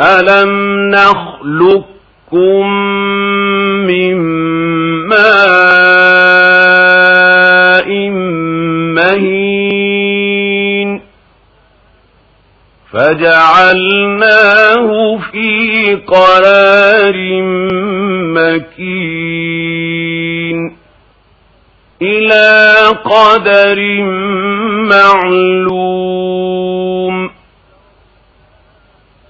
ألم نخلقكم من ماء مهين فجعلناه في قرار مكين إلى قدر معلوم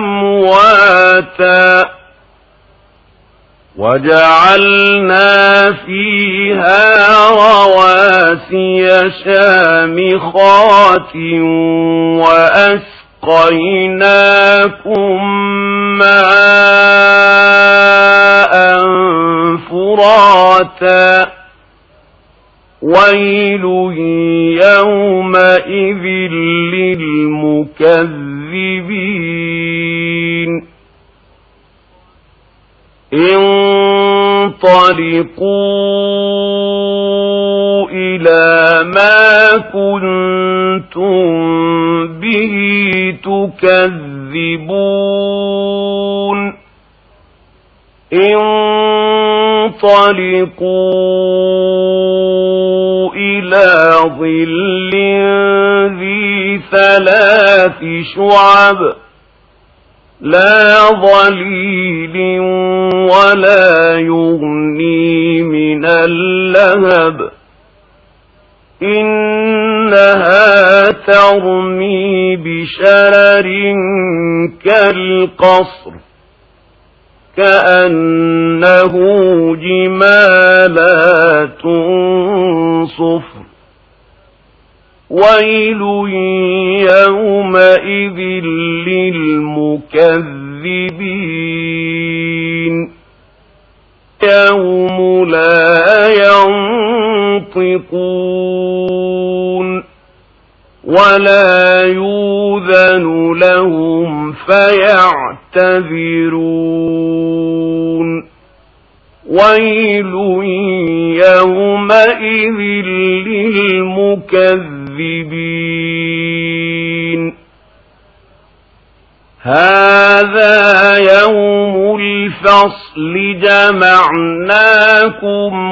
وأمواتا وجعلنا فيها رواسي شامخات وأسقيناكم ماء فراتا ويل يومئذ للمكذبين انطلقوا إلى ما كنتم به تكذبون. انطلقوا إلى ظل ذي ثلاث شعب لا ظليل ولا يغني. من اللهب. إنها ترمي بشرر كالقصر كأنه جمالات صفر. ويل يومئذ للمكذبين. ينطقون ولا يوذن لهم فيعتذرون. ويل يومئذ للمكذبين. هذا يوم الفصل جمعناكم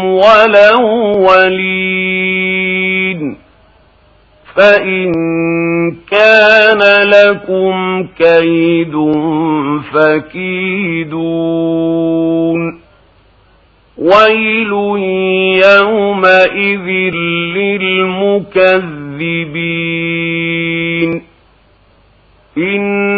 ولولين فإن كان لكم كيد فكيدون ويل يومئذ للمكذبين إن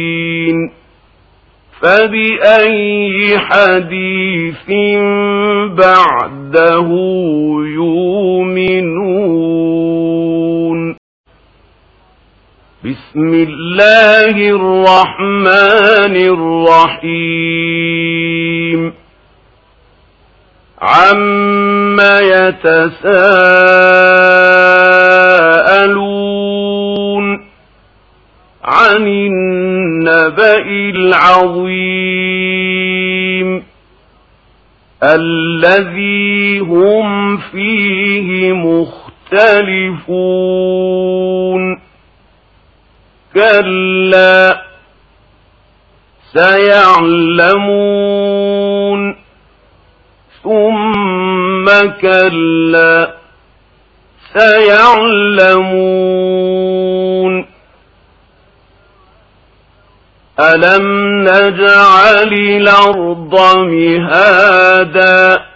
فبأي حديث بعد وحده يؤمنون؟ بسم الله الرحمن الرحيم. عم يتساءلون عن النبأ العظيم الذي هم فيه مختلفون. كلا سيعلمون. ثم كلا سيعلمون. ألم نجعل الأرض مهادا